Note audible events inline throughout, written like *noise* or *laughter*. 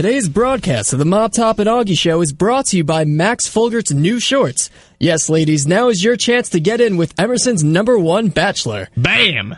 Today's broadcast of the Mop Top and Augie Show is brought to you by Max Folgert's new shorts. Yes, ladies, now is your chance to get in with Emerson's number one bachelor. Bam!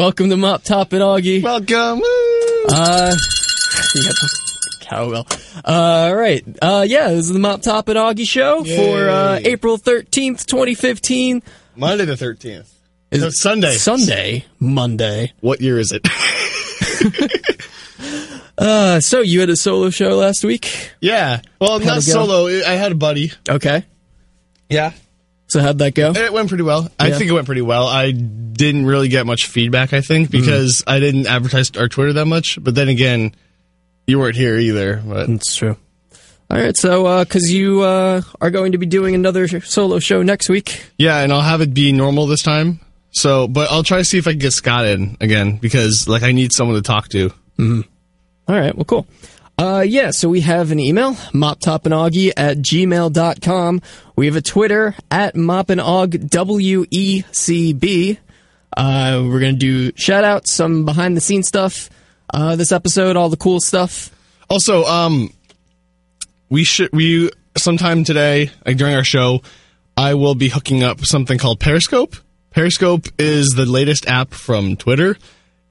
Welcome to Mop Top and Augie. Welcome. Woo! Uh, *laughs* the cowbell. Uh, all right. Uh, yeah, this is the Mop Top and Augie show for uh, April 13th, 2015. Monday the 13th. Is No, it Sunday. Sunday, Monday. What year is it? *laughs* Uh, so you had a solo show last week? yeah. Well, How'd not solo. I had a buddy. Okay. Yeah. So how'd that go? It went pretty well. I think it went pretty well. I didn't really get much feedback, I think, Mm-hmm. because I didn't advertise our Twitter that much. But then again, you weren't here either. But That's true. All right, so uh 'cause you uh, are going to be doing another solo show next week. yeah, and I'll have it be normal this time. So, but I'll try to see if I can get Scott in again because, like, I need someone to talk to. All right, well, cool. Uh, yeah, so we have an email, moptopandaugie at gmail.com. We have a Twitter, at mopandog, W-E-C-B. Uh, we're gonna do shout outs, some behind the scenes stuff, uh, this episode, all the cool stuff. Also, um, we should we sometime today like during our show, I will be hooking up something called Periscope. Periscope is the latest app from Twitter.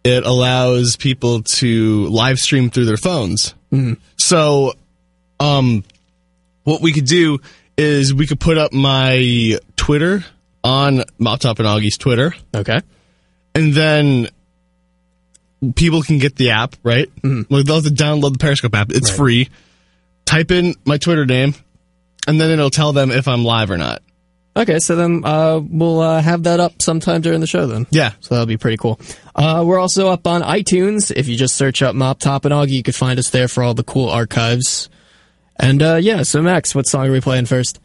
It allows people to live stream through their phones. So, um, what we could do is we could put up my Twitter on Mop Top and Augie's Twitter, Okay. and then people can get the app, right? Mm-hmm. Like they'll have to download the Periscope app. It's Right. free. Type in my Twitter name, and then it'll tell them if I'm live or not. Okay, so then, uh, we'll, uh, have that up sometime during the show then. Yeah. So that'll be pretty cool. Uh, we're also up on iTunes. If you just search up Mop Top and Augie, you can find us there for all the cool archives. And uh, yeah, so Max, what song are we playing first?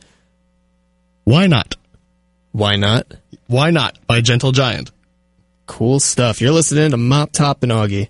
Why not? Why not? Why not by Gentle Giant. Cool stuff. You're listening to Mop Top and Augie.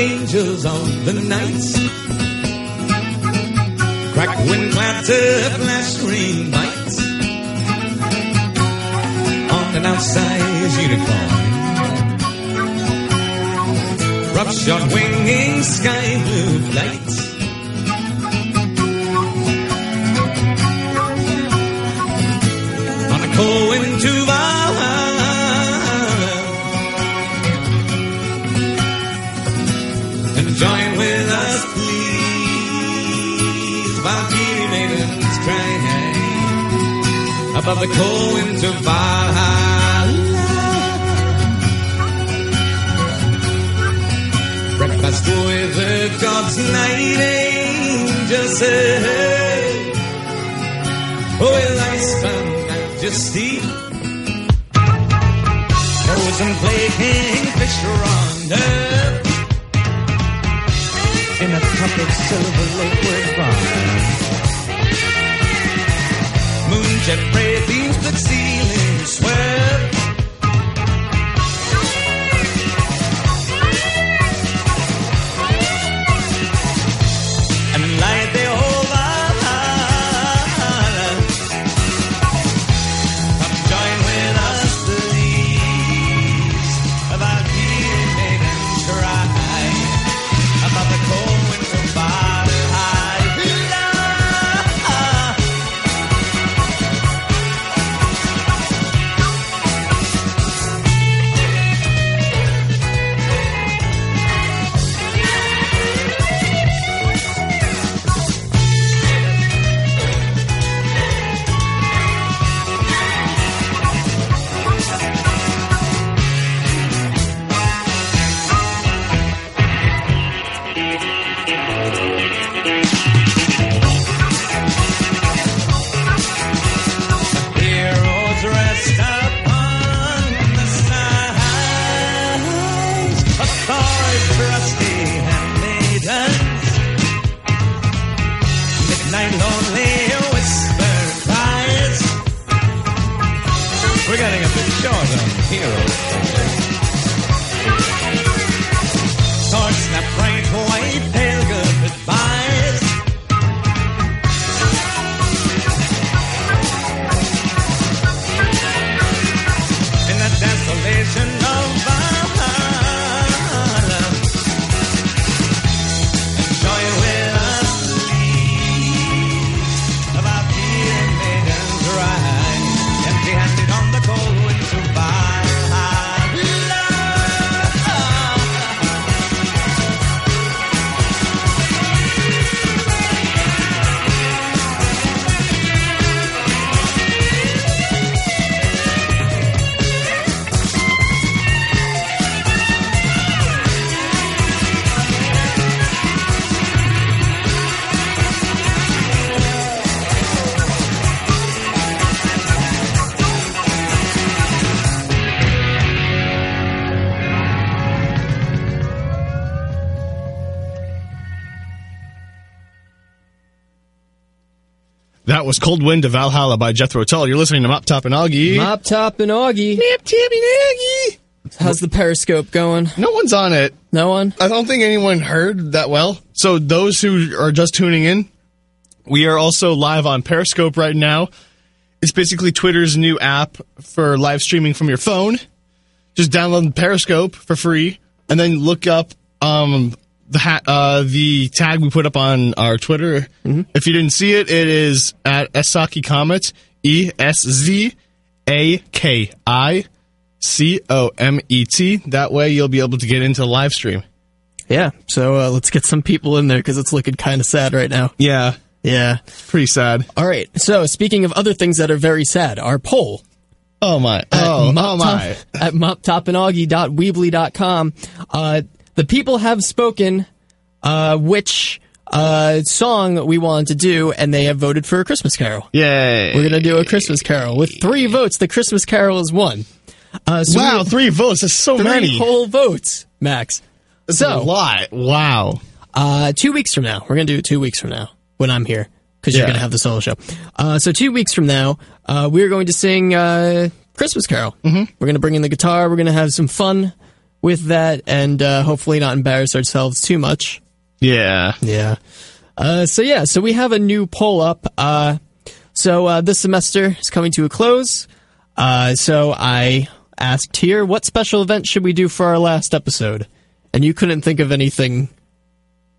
angels on the night. Crack, wind, clatter, flash, green bites. On an outsized unicorn. Roughshod winging sky blue flight. The cold winter Valhalla. Breakfast with the gods, night angels say, oh, with ice and majesty. Frozen flaking fish on earth in a cup of silver liquid wine. Moonjet ray beams the was Cold Wind to Valhalla by Jethro Tull. You're listening to Mop Top and Augie. Mop Top and Augie. Mop Top and Augie. How's the Periscope going? No one's on it. No one? I don't think anyone heard that well. So those who are just tuning in, we are also live on Periscope right now. It's basically Twitter's new app for live streaming from your phone. Just download Periscope for free, and then look up um, the ha- uh, the tag we put up on our Twitter. If you didn't see it, it is at Eszaki Comet E S Z A K I C O M E T. That way, you'll be able to get into the live stream. Yeah. So uh, let's get some people in there because it's looking kind of sad right now. Yeah, Yeah. pretty sad. All right. So speaking of other things that are very sad, our poll Oh my! Oh, oh my! at moptopandaugie.weebly.com. Uh, the people have spoken uh, which uh, song we wanted to do, and they have voted for a Christmas Carol. Yay! We're gonna do a Christmas Carol with three votes. The Christmas Carol is one. Uh, so wow, three votes. That's so three many. whole votes, Max. That's a lot. Wow. uh, two weeks from now, we're gonna do it two weeks from now when I'm here because you're gonna have the solo show. Uh, so two weeks from now, uh, we're going to sing uh, Christmas Carol. Mm-hmm. We're gonna bring in the guitar. We're gonna have some fun with that, and uh, hopefully not embarrass ourselves too much. Yeah. Yeah. Uh, so yeah, so we have a new poll up. Uh, so uh, this semester is coming to a close. Uh, so I asked here, what special event should we do for our last episode? And you couldn't think of anything,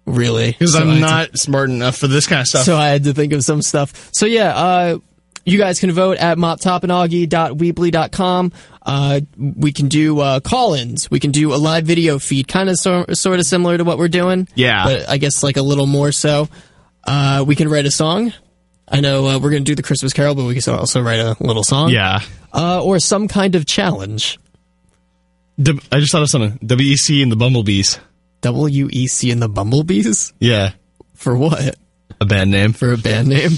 really, Because So I'm had to- not smart enough for this kind of stuff. so I had to think of some stuff. So yeah, uh, you guys can vote at moptopandaugie.weebly.com. Uh, we can do uh, call-ins. We can do a live video feed, kind of so, sort of similar to what we're doing. Yeah. but I guess like a little more so. Uh, we can write a song. I know uh, we're going to do the Christmas Carol, but we can also write a little song. Yeah. Uh, or some kind of challenge. D- I just thought of something. WEC and the Bumblebees. WEC and the Bumblebees? Yeah. For what? A band name. For a band name?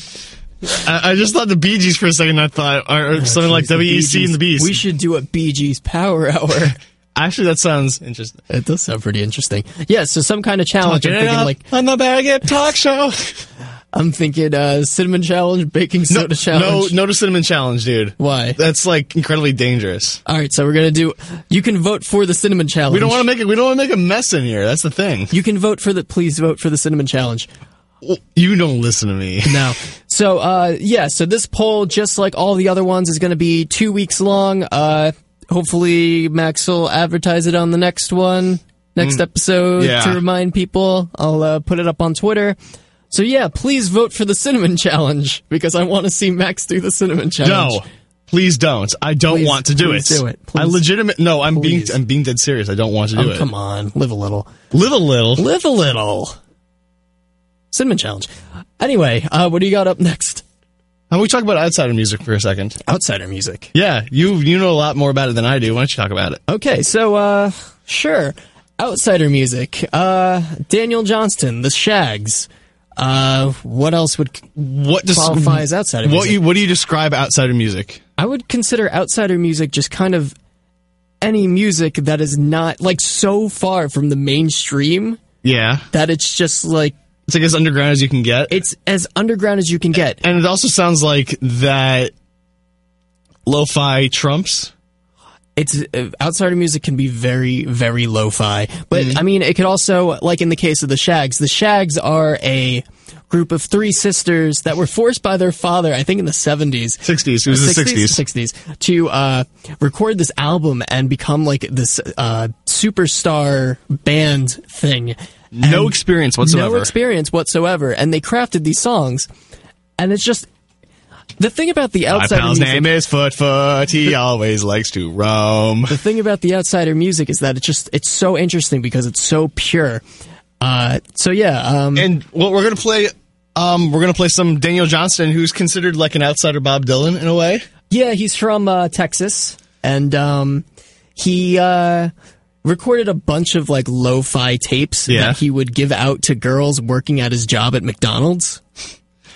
I, I just thought the Bee Gees for a second. I thought, or, or something like Jeez, the WEC and the Bees. We should do a Bee Gees Power Hour. *laughs* Actually, that sounds interesting. it does sound pretty interesting. Yeah, so some kind of challenge. I'm Talking thinking like on the Baggett Talk Show. *laughs* I'm thinking uh, cinnamon challenge, baking soda no, challenge. no to cinnamon challenge, dude. Why? That's like incredibly dangerous. All right, so we're gonna do. You can vote for the cinnamon challenge. We don't want to make it. We don't want to make a mess in here. That's the thing. You can vote for the. Please vote for the cinnamon challenge. You don't listen to me. No. *laughs* So, uh, yeah, so this poll, just like all the other ones, is going to be two weeks long. Uh, hopefully, Max will advertise it on the next one, next episode yeah. to remind people. I'll uh, put it up on Twitter. So, yeah, please vote for the cinnamon challenge because I want to see Max do the cinnamon challenge. No, please don't. I don't Please- want to do please it. do it. I legitimate. No, I'm Please. being. I'm being dead serious. I don't want to do Oh, it. come on, live a little. Live a little. Live a little. Cinnamon challenge. Anyway, uh, what do you got up next? How about we talk about outsider music for a second? Outsider music. Yeah, you you know a lot more about it than I do. Why don't you talk about it? Okay, so uh sure. Outsider music. Uh Daniel Johnston, The Shags. Uh what else would What does qualify as outsider What you what do you describe outsider music? I would consider outsider music just kind of any music that is not like so far from the mainstream Yeah, that it's just like it's like as underground as you can get. it's as underground as you can get. and it also sounds like that lo-fi trumps. it's uh, outsider music can be very very lo-fi but i mean it could also like in the case of the shags the shags are a group of three sisters that were forced by their father i think in the 70s 60s. It was the 60s. 60s to uh, record this album and become like this uh, superstar band thing No experience whatsoever. no experience whatsoever and they crafted these songs and it's just the thing about the My outsider pal's music, name is Foot Foot. He always likes to roam. the thing about the outsider music is that it's just it's so interesting because it's so pure. Uh, so yeah, um, And well, we're gonna play. Um, we're gonna play some Daniel Johnston, who's considered like an outsider Bob Dylan in a way. yeah, he's from uh, Texas, and um, he uh, recorded a bunch of like lo-fi tapes Yeah. that he would give out to girls working at his job at McDonald's,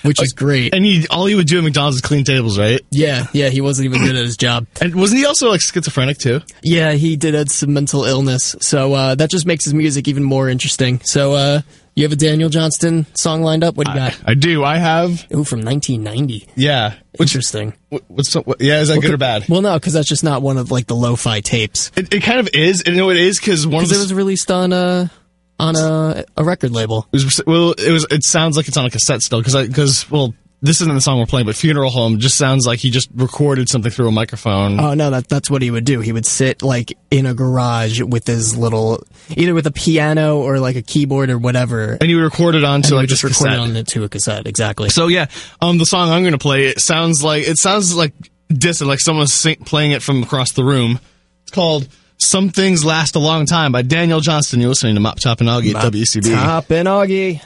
which is great. And he all he would do at McDonald's is clean tables, right? yeah, yeah, he wasn't even good at his job. *clears throat* And wasn't he also like schizophrenic too? Yeah, he did have some mental illness, so uh, that just makes his music even more interesting. So uh, you have a Daniel Johnston song lined up. What do you got? I do. I have. Ooh, from 1990. Yeah. Which Interesting. what- what's so- what, yeah? Is that good or bad? Well, no, because that's just not one of like the lo-fi tapes. It, it kind of is. And you know it is because one of Because the it was released on a on a, a record label. It was, well, it was. It sounds like it's on a cassette still, because because well, this isn't the song we're playing, but "Funeral Home" just sounds like he just recorded something through a microphone. Oh no, that that's what he would do. He would sit like in a garage with his little, either with a piano or like a keyboard or whatever, and and you record it onto he like would just record it onto a cassette. Exactly. So yeah, um, the song I'm gonna play it sounds like it sounds like distant, like someone's sing- playing it from across the room. It's called "Some Things Last a Long Time" by Daniel Johnston. You're listening to Mop Top and Augie at WCB. Top and Augie.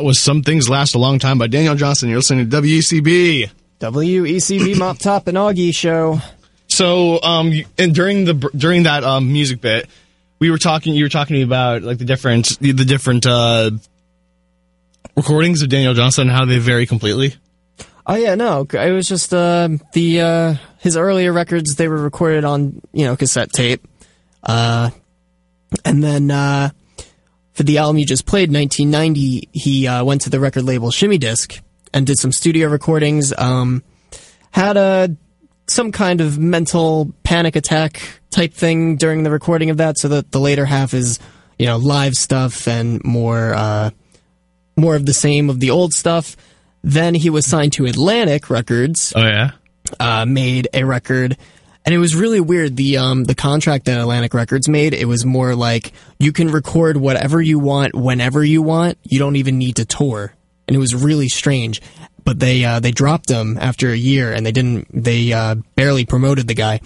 That was Some Things Last a Long Time by Daniel Johnston. You're listening to WCB. WECB Mop Top and Augie show. So, um, and during the during that um music bit, we were talking. You were talking to me about like the different the, the different uh recordings of Daniel Johnston and how they vary completely. Oh yeah, no, it was just uh, the uh, his earlier records. They were recorded on you know cassette tape, uh, and then uh, for the album you just played, 1990, he uh, went to the record label Shimmy Disc and did some studio recordings. Um, had a some kind of mental panic attack type thing during the recording of that, so that the later half is you know live stuff and more uh, more of the same of the old stuff. Then he was signed to Atlantic Records, Oh yeah. uh, made a record, and it was really weird. The um, the contract that Atlantic Records made, it was more like you can record whatever you want whenever you want. You don't even need to tour, and it was really strange. But they uh, they dropped him after a year, and they didn't. They uh, barely promoted the guy,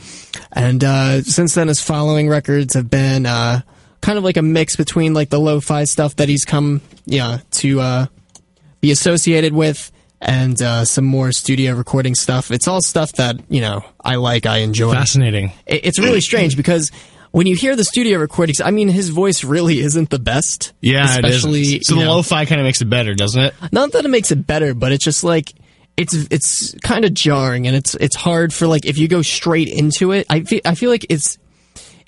and uh, since then his following records have been uh, kind of like a mix between like the lo-fi stuff that he's come yeah to uh, be associated with and uh, some more studio recording stuff. It's all stuff that, you know, I like, I enjoy. Fascinating. It- It's really strange because when you hear the studio recordings, I mean, his voice really isn't the best. Yeah, especially it is. So the know, lo-fi kind of makes it better, doesn't it? not that it makes it better, but it's just like it's it's kind of jarring and it's it's hard for like if you go straight into it. I feel I feel like it's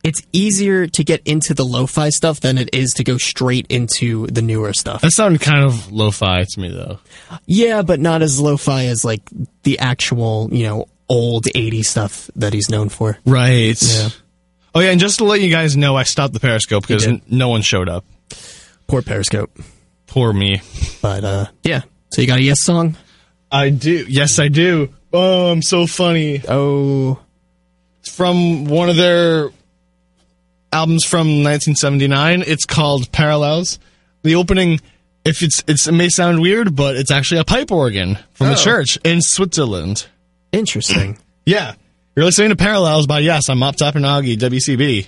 it's easier to get into the lo-fi stuff than it is to go straight into the newer stuff. That sounded kind of lo-fi to me, though. Yeah, but not as lo-fi as like the actual, you know, old 80s stuff that he's known for. Right. Yeah. Oh yeah, and just to let you guys know, I stopped the Periscope because n- no one showed up. Poor Periscope. Poor me. But uh yeah. So you got a yes song? I do. Yes, I do. Oh, I'm so funny. Oh, It's from one of their albums from 1979. It's called Parallels. The opening, if it's, it's it may sound weird, but it's actually a pipe organ from a Oh. church in Switzerland. interesting. *clears throat* Yeah, you're listening to Parallels by Yes. I'm Mop Top and Augie, WCB.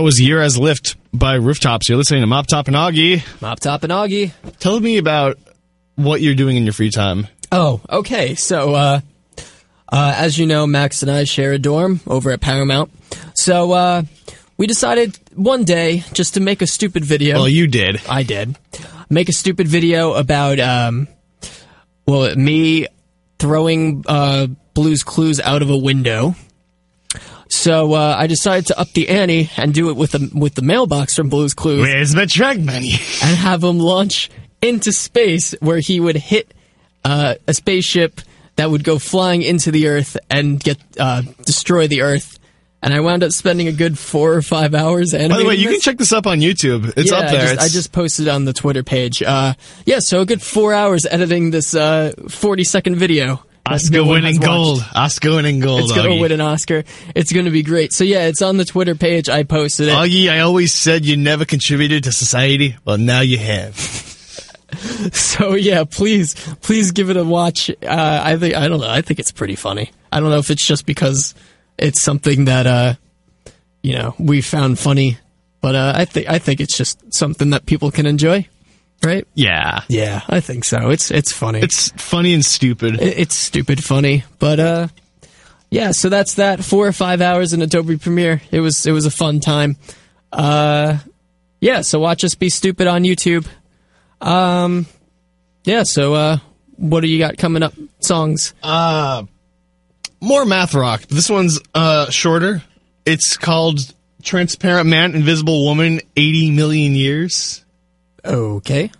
That was Year as Lift by Rooftops. You're listening to Mop Top and Augie. Mop Top and Augie. Tell me about what you're doing in your free time. Oh, okay. So, uh, uh, as you know, Max and I share a dorm over at Paramount. So, uh, we decided one day just to make a stupid video. Well, you did. I did. Make a stupid video about, um, well, me throwing, uh, Blue's Clues out of a window. So, uh, I decided to up the ante and do it with the, with the mailbox from Blue's Clues Where's my truck money? *laughs* and have him launch into space where he would hit uh, a spaceship that would go flying into the Earth and get uh, destroy the Earth. And I wound up spending a good four or five hours By the way, you can check this up on YouTube. It's yeah, up there. I just, I just posted on the Twitter page. Uh, yeah, so a good four hours editing this uh, 40 second video. Oscar winning gold. Oscar winning gold. It's gonna win an Oscar. It's gonna be great. So yeah, it's on the Twitter page. I posted it. Augie, I always said you never contributed to society. Well, now you have. *laughs* So yeah, please, please give it a watch. Uh, I think I don't know. I think it's pretty funny. I don't know if it's just because it's something that uh, you know we found funny, but uh, I think I think it's just something that people can enjoy, right? Yeah. Yeah, I think so. It's it's funny. It's funny and stupid. It- it's stupid funny, but uh, yeah. So that's that. Four or five hours in Adobe Premiere. It was it was a fun time. Uh, yeah. So watch us be stupid on YouTube. Um, yeah. So uh, what do you got coming up? Songs. Uh, More math rock. This one's uh shorter. It's called Transparent Man, Invisible Woman, 80 Million Years Okay.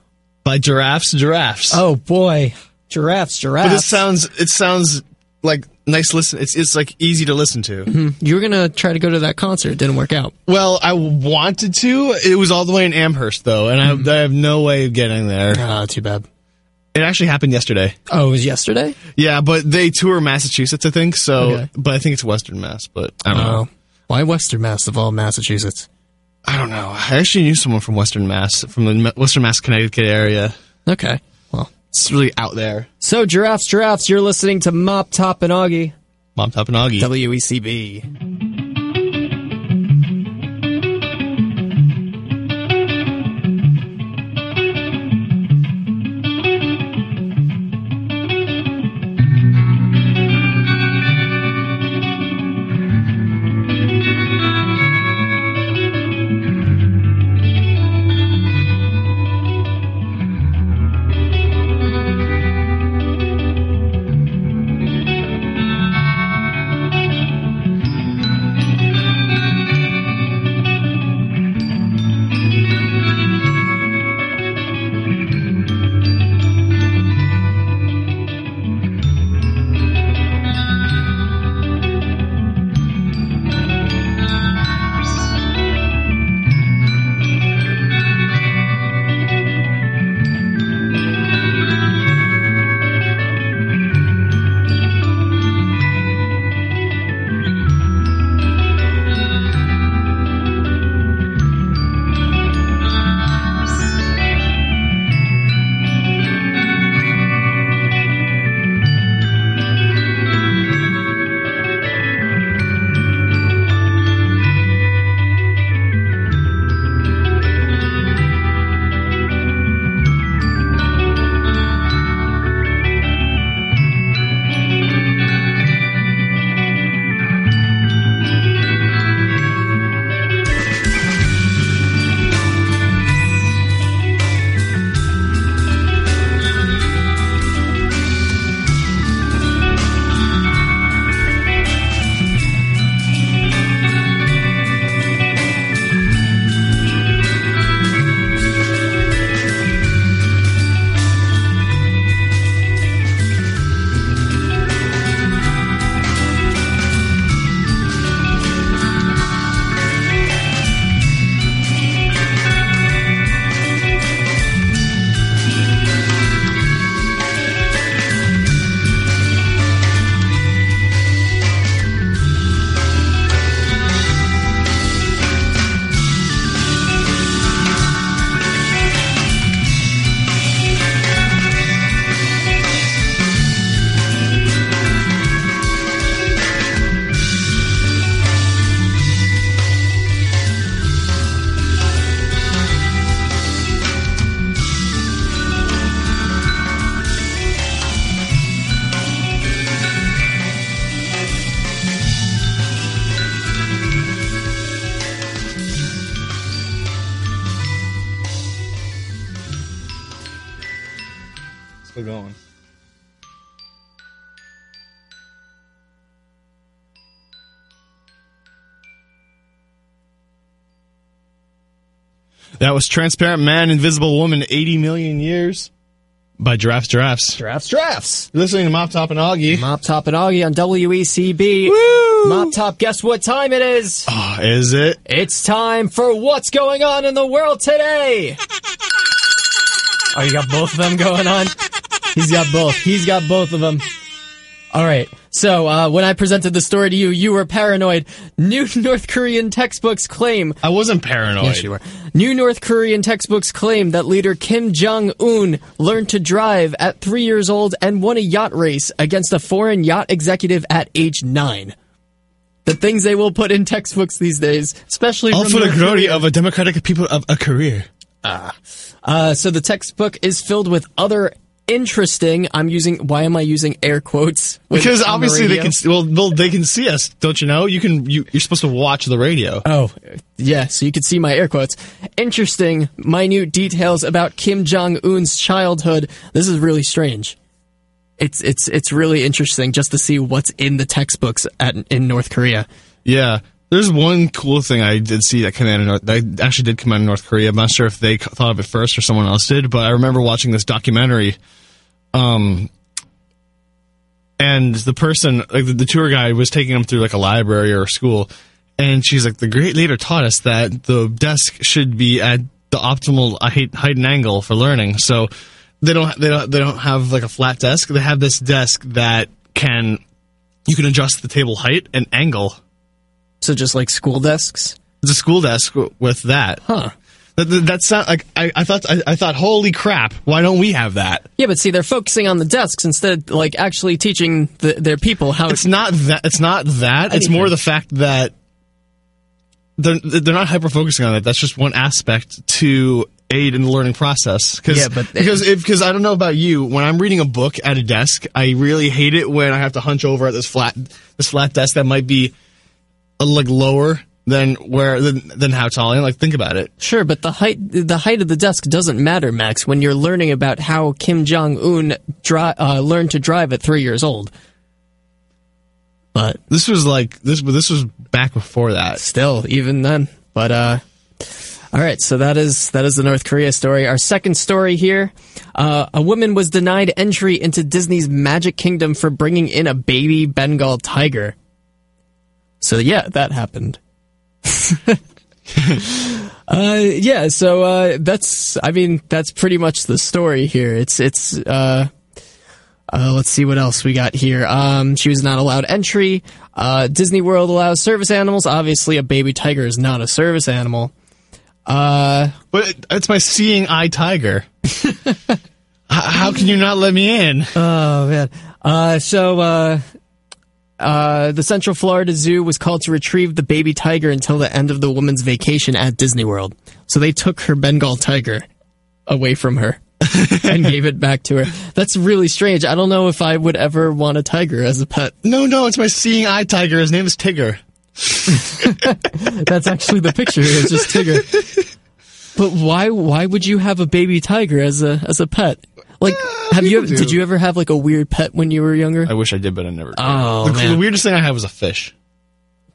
by Giraffes Giraffes. Oh boy, giraffes, giraffes. But this sounds it sounds like nice listen. It's it's like easy to listen to. you were gonna try to go to that concert. It didn't work out. Well, I wanted to. It was all the way in Amherst though, and I, I have no way of getting there. Ah, too bad. It actually happened yesterday. Oh, it was yesterday. Yeah, but they tour Massachusetts, I think. So, Okay. but I think it's Western Mass. But I don't know. Oh, why Western Mass of all Massachusetts? I don't know. I actually knew someone from Western Mass, from the Western Mass, Connecticut area. Okay. Well, It's really out there. so giraffes, giraffes. You're listening to Mop Top and Augie. Mom Top and Augie. WECB. That was Transparent Man, Invisible Woman, 80 Million Years by Giraffes Giraffes. Drafts, drafts. You're listening to Mop Top and Augie. Mop Top and Augie on WECB. Woo! Mop Top, guess what time it is? Oh, is it? It's time for what's going on in the world today. Oh, you got both of them going on? He's got both. He's got both of them. All right. So, uh, when I presented the story to you, you were paranoid. New *laughs* North Korean textbooks claim I wasn't paranoid. Yes, you were. New North Korean textbooks claim that leader Kim Jong Un learned to drive at three years old and won a yacht race against a foreign yacht executive at age nine. The things they will put in textbooks these days, especially All from for the glory of a democratic people of a career. Uh, so the textbook is filled with other interesting. I'm using. Why am I using air quotes? Because on the obviously they can. see- Well, well, they can see us, don't you know? You can. You, you're supposed to watch the radio. Oh, yeah, so you can see my air quotes. Interesting, minute details about Kim Jong Un's childhood. This is really strange. It's it's it's really interesting just to see what's in the textbooks at in North Korea. Yeah. There's one cool thing I did see that came out of North, that actually did come out of North Korea. I'm not sure if they thought of it first or someone else did, but I remember watching this documentary. Um, and the person, like the, the tour guide, was taking them through like a library or a school, and she's like, "The great leader taught us that the desk should be at the optimal height, height and angle for learning." So they don't they don't they don't have like a flat desk. They have this desk that can you can adjust the table height and angle. So just like school desks. It's a school desk w- with that. Huh. That, that, that sound like I, I thought. I, I thought, holy crap! Why don't we have that? Yeah, but see, they're focusing on the desks instead, of, like actually teaching the, their people how. It's not that. It's not that. It's more the fact that they're they're not hyper focusing on it. That's just one aspect to aid in the learning process. Cause, Yeah, but- because if because I don't know about you, when I'm reading a book at a desk, I really hate it when I have to hunch over at this flat this flat desk that might be uh, like lower than where than, than how tall I am. Like think about it. Sure, but the height the height of the desk doesn't matter, Max, when you're learning about how Kim Jong Un dri- uh, learned to drive at three years old. But This was like this. This was back before that. still, even then. But uh, all right, so that is that is the North Korea story. Our second story here: uh, a woman was denied entry into Disney's Magic Kingdom for bringing in a baby Bengal tiger. So yeah, that happened. *laughs* uh, yeah, so uh, that's I mean that's pretty much the story here. It's it's uh, uh, let's see what else we got here. Um, she was not allowed entry. Uh, Disney World allows service animals. Obviously, a baby tiger is not a service animal. Uh, But it's my seeing eye tiger. *laughs* H- how can you not let me in? oh man. Uh, so uh, the Central Florida Zoo was called to retrieve the baby tiger until the end of the woman's vacation at Disney World. So they took her Bengal tiger away from her. *laughs* and gave it back to her. That's really strange. I don't know if I would ever want a tiger as a pet. No, no, it's my seeing eye tiger. His name is Tigger. *laughs* That's actually the picture. It's just Tigger. *laughs* But why? Why would you have a baby tiger as a as a pet? Like, have you? Ever, did you ever have like a weird pet when you were younger? I wish I did, but I never did. Oh, the, man. the weirdest thing I had was a fish.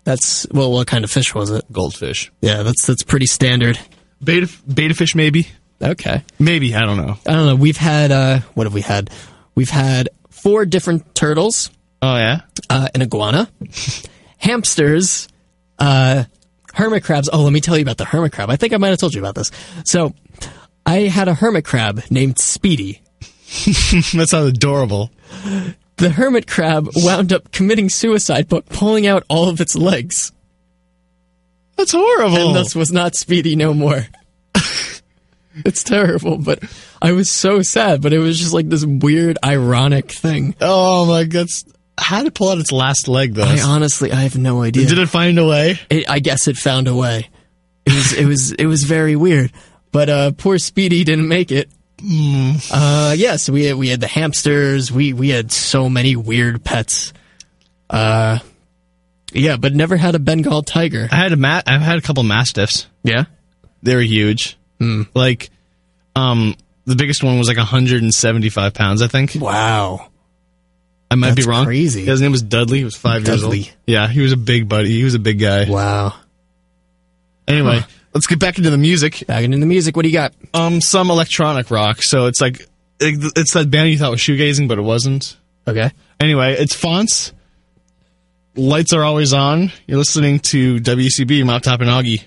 That's well. What kind of fish was it? Goldfish. Yeah, that's that's pretty standard. Betta, betta fish, maybe? Okay. Maybe, I don't know. I don't know. We've had uh, what have we had? We've had four different turtles, Oh, yeah? uh, an iguana, *laughs* hamsters, uh, hermit crabs. Oh, let me tell you about the hermit crab. I think I might have told you about this. So, I had a hermit crab named Speedy. *laughs* that sounds adorable. The hermit crab wound up committing suicide but pulling out all of its legs, That's horrible. and thus was not Speedy no more. *laughs* it's terrible, but I was so sad. But it was just like this weird, ironic thing. oh, my God. How did it pull out its last leg, though? I honestly, I have no idea. Did it find a way? it, I guess it found a way. It was it was it was very weird. But uh, poor Speedy didn't make it. Uh, yes, we had, we had the hamsters. We we had so many weird pets. Uh, yeah, but never had a Bengal tiger. I had a ma- I've had a couple mastiffs. Yeah, They were huge. Like, um, the biggest one was like 175 pounds, I think. wow. I might That's be wrong. crazy. His name was Dudley. He was five years old. Yeah, he was a big buddy. He was a big guy. Wow. Anyway, let's get back into the music. Back into the music. What do you got? Um, some electronic rock. So it's like it, it's that band you thought was shoegazing, but it wasn't. Okay. Anyway, it's fonts. Lights are always on. You're listening to WCB Mop Top and Augie.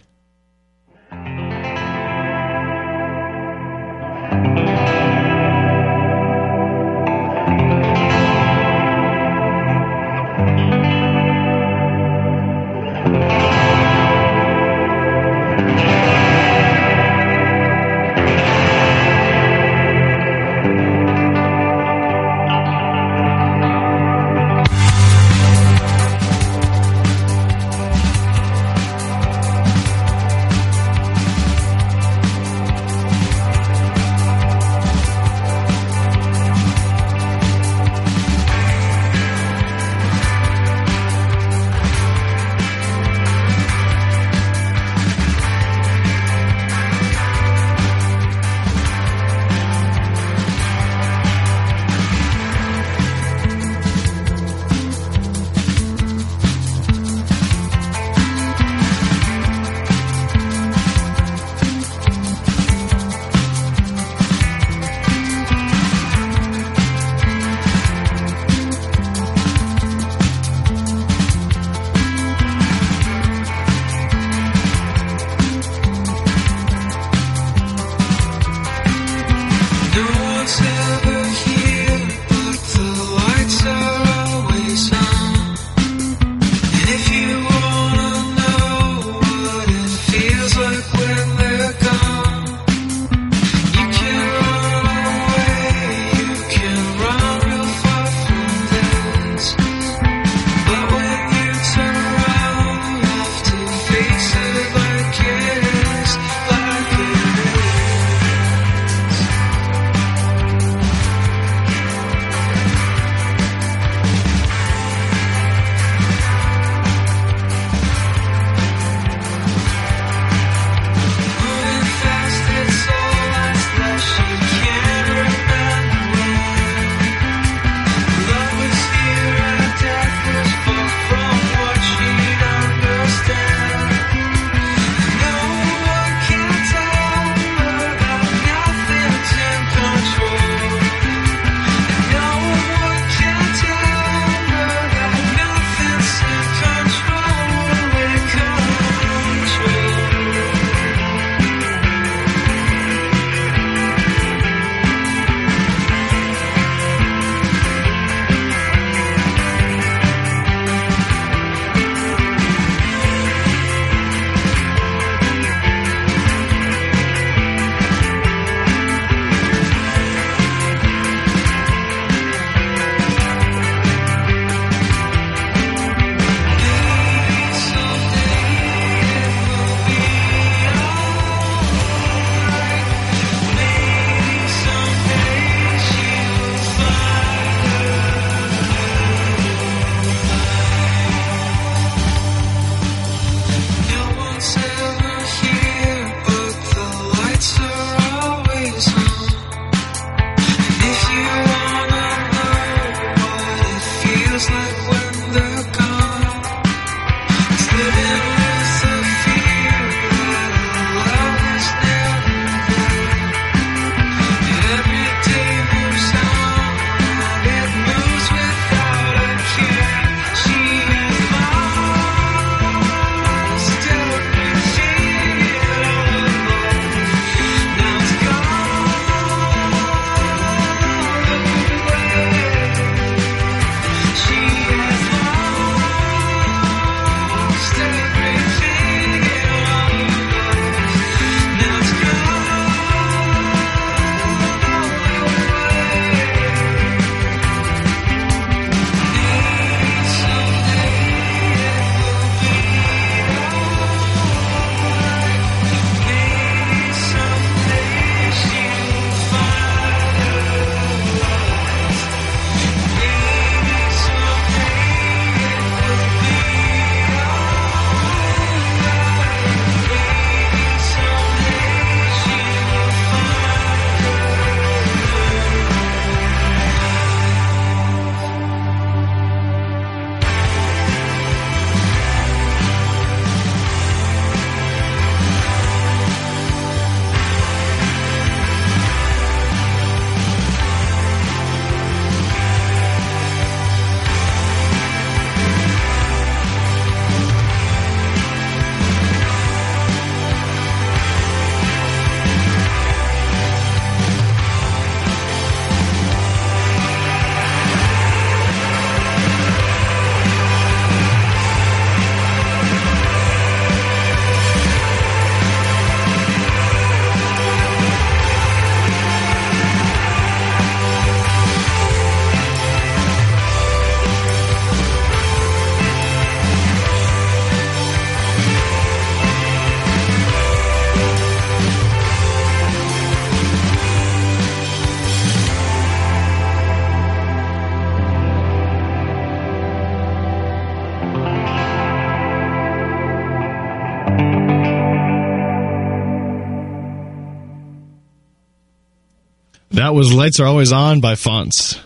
That was Lights Are Always On by Fonts.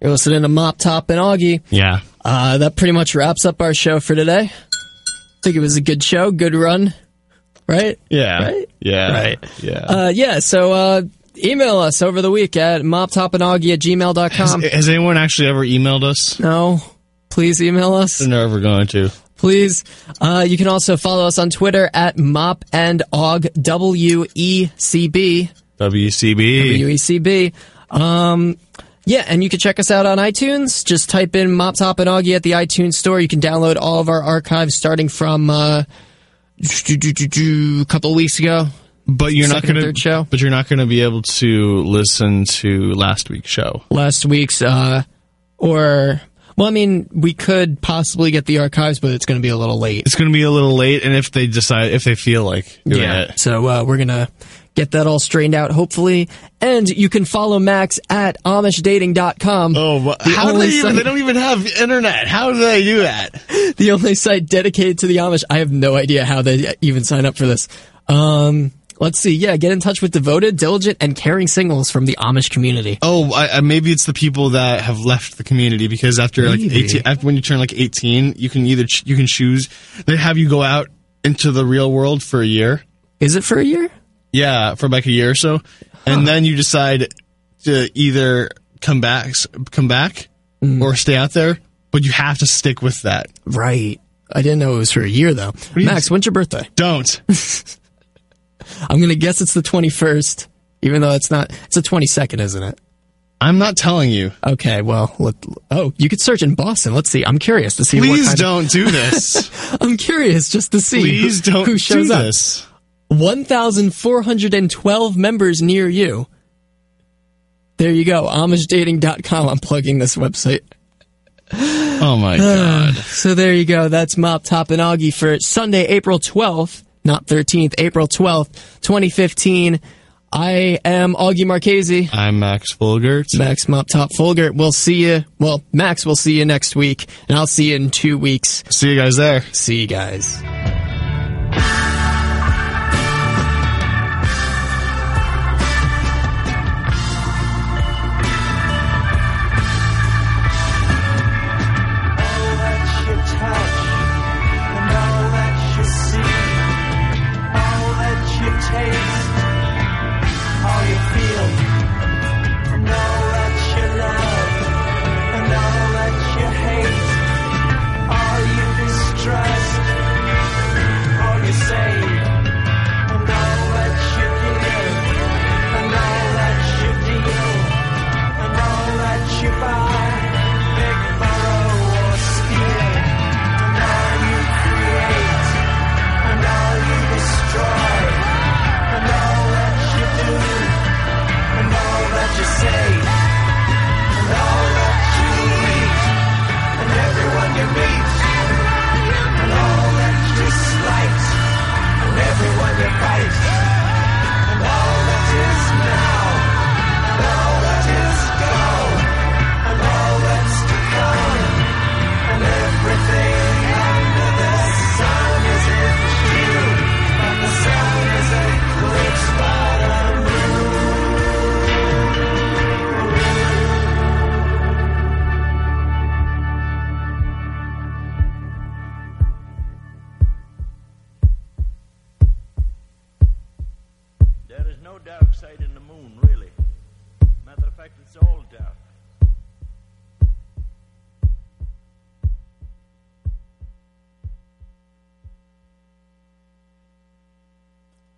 You're listening to Mop Top and Augie. Yeah. Uh, that pretty much wraps up our show for today. I think it was a good show, good run, right? Yeah. Right? Yeah. Right. Yeah. Uh, yeah, so uh, email us over the week at moptopandaugie at gmail.com. has, has anyone actually ever emailed us? no, please email us. They're never going to. Please. Uh, you can also follow us on Twitter at mop and og, W E C B. WCB. WECB. Um, yeah, and you can check us out on iTunes. Just type in Mop Top and Augie at the iTunes store. You can download all of our archives starting from uh, a couple weeks ago. But you're not Second going to. show? But you're not going to be able to listen to last week's show. Last week's, uh, or well, I mean, we could possibly get the archives, but it's going to be a little late. It's going to be a little late, and if they decide, if they feel like yeah, it, So uh, we're gonna get that all straightened out, hopefully. And you can follow Max at AmishDating.com. Oh, The how do they even? They don't even have internet. How do they do that? *laughs* the only site dedicated to the Amish. I have no idea how they even sign up for this. Um, let's see. Yeah, get in touch with devoted, diligent, and caring singles from the Amish community. Oh, I, I, maybe it's the people that have left the community because after like eighteen, after when you turn like eighteen, you can either ch- you can choose. They have you go out into the real world for a year. Is it for a year? Yeah, for like a year or so, and then you decide to either come back, come back, Mm. or stay out there. But you have to stick with that. Right. I didn't know it was for a year though. Max, when's your birthday? Don't. *laughs* I'm gonna guess it's the 21st, even though it's not. It's the 22nd, isn't it? I'm not telling you. Okay. Well, let, oh, you could search in Boston. Let's see. I'm curious to see. what Please don't do this. *laughs* I'm curious just to see. Please who, don't who shows do up. This. 1,412 members near you. There you go. AmishDating.com. I'm plugging this website. Oh my *sighs* god. So there you go. That's Mop Top and Augie for Sunday, April 12th, not 13th, April 12th, 2015. I am Augie Marchese. I'm Max Fulgert. Max Mop Top Fulgert. We'll see you. Well, Max, we'll see you next week, and I'll see you in two weeks. See you guys there. See you guys.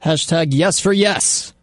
Hashtag yes for yes.